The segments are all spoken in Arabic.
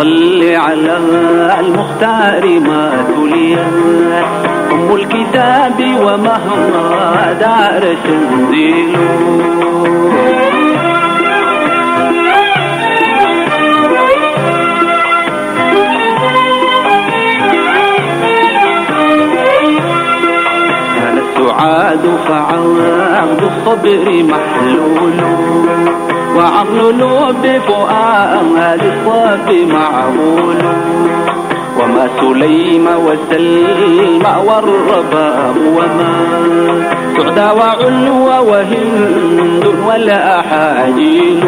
صل على المختار ما تليت أم الكتاب ومهما دار تنزيل السعاد فعبد الصبر محلول. وعقل لب فؤاد الصب معقول. وما سليم وسلم والرباب وما سعدى وعلو وهند ولا حاجيل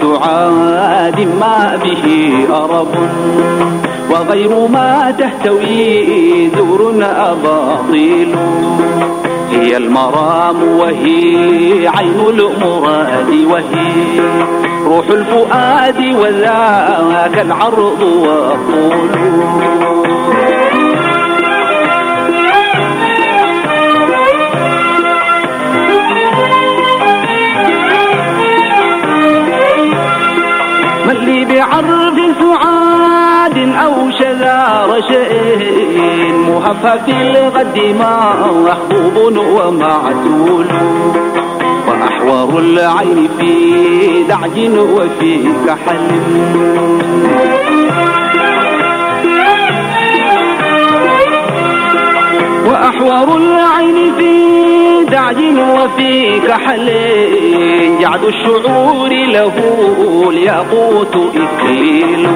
سعاد ما به أرب. وغير ما تحتوي دور أباطيل. هي المرام وهي عين المراد وهي روح الفؤاد وذاك العرض والطول. بعرض سعاد أو شذا رشئ مهفف الغد ما محبوب ومعدول وأحور العين في دعج وفي كحل. وأحور العين في دعج وفي كحل. جعد الشعور له الياقوت إكليل.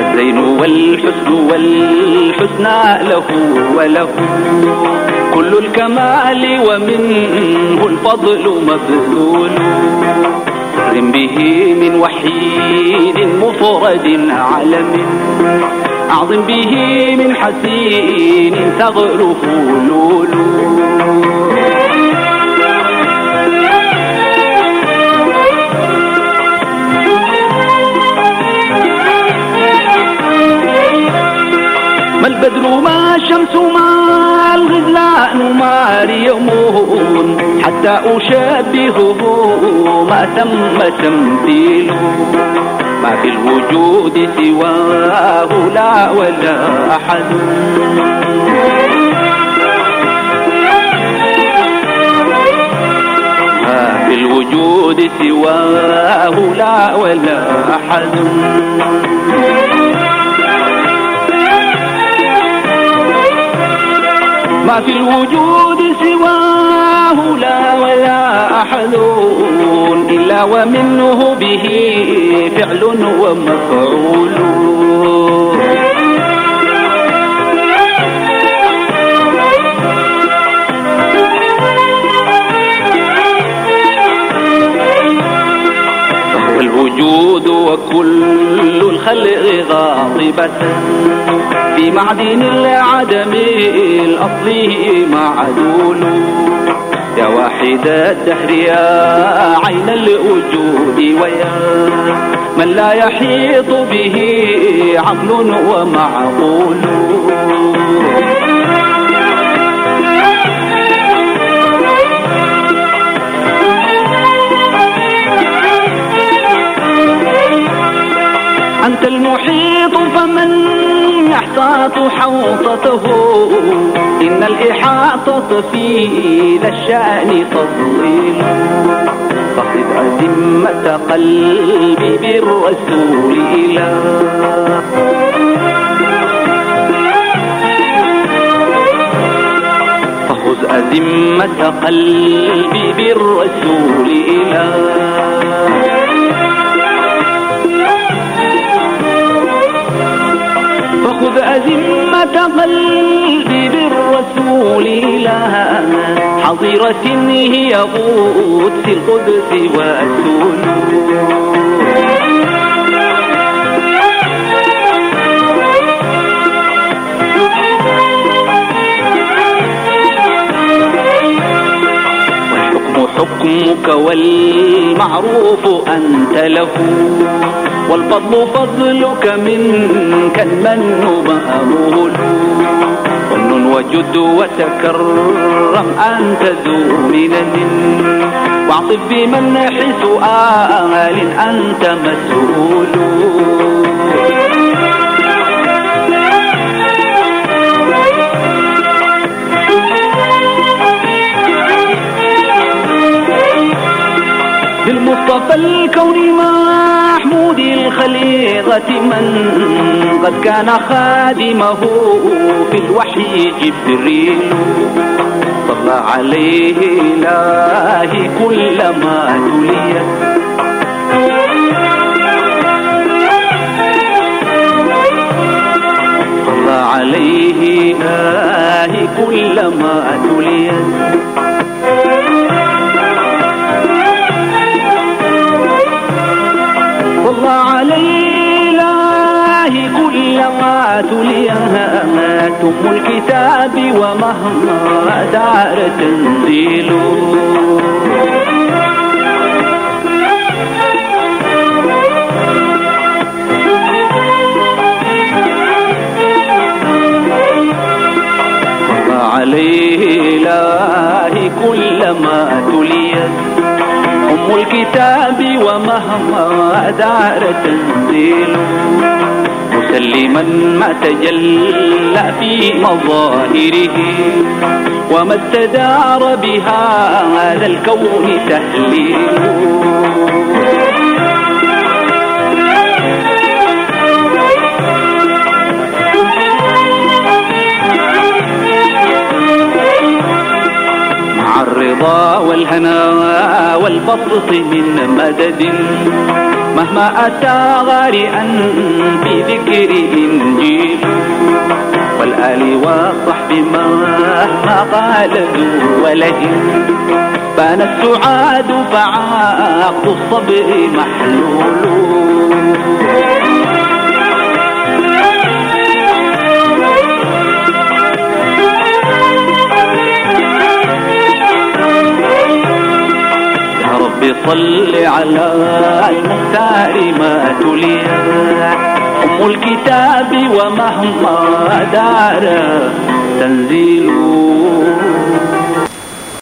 الزين والحسن والحسنى له وله كل الكمال ومنه الفضل مبذول أكرم به من وحيد مفرد علم. أعظم به من حسين تغرف لولو ما البدر ما الشمس ما الغزلان ما ريمون حتى أشبهه ما تم تمثيله. ما في الوجود سواه لا ولا أحد. ما في الوجود سواه لا ولا أحد. ما في الوجود سواه لا ولا أحد إلا ومنه به فعل ومفعول. الوجود وكل الخلق غاضبة في معدن العدم الأصلي معدول يا واحد الدهر يا عين الوجود ويا من لا يحيط به عقل ومعقول. فمن يحتاط حوطته إن الإحاطة في ذا الشأن تضليل. فخذ أزمة قلبي بالرسول إلى فخذ أزمة قلبي بالرسول إلى حظيرة هي قدس القدس والسنون حكمك والمعروف أنت له والفضل فضلك منك المن مأمول وجد وتكرم أنت ذو منن واعطف بمنح سؤال أنت مسؤول. بالمصطفى الكون محمود الخليقة من قد كان خادمه في الوحي جبريل. صلى عليه الله كلما تليت عليه الله كلما تليت ومهما دار تنزيله عليه الله كلما تليت. الكتاب ومهما دار تنزيل. مسلما ما تجلى في مظاهره وما استدار بها هذا الكون تهليل. الرضا والهنا والبسط من مدد. مهما أتى غارئا في ذكر إنجيل والآل والصحب مهما قال ذو ولد بان السعاد فعاق الصبر محلول. صل على المختار ما تلي أم الكتاب ومهما دار تنزيل.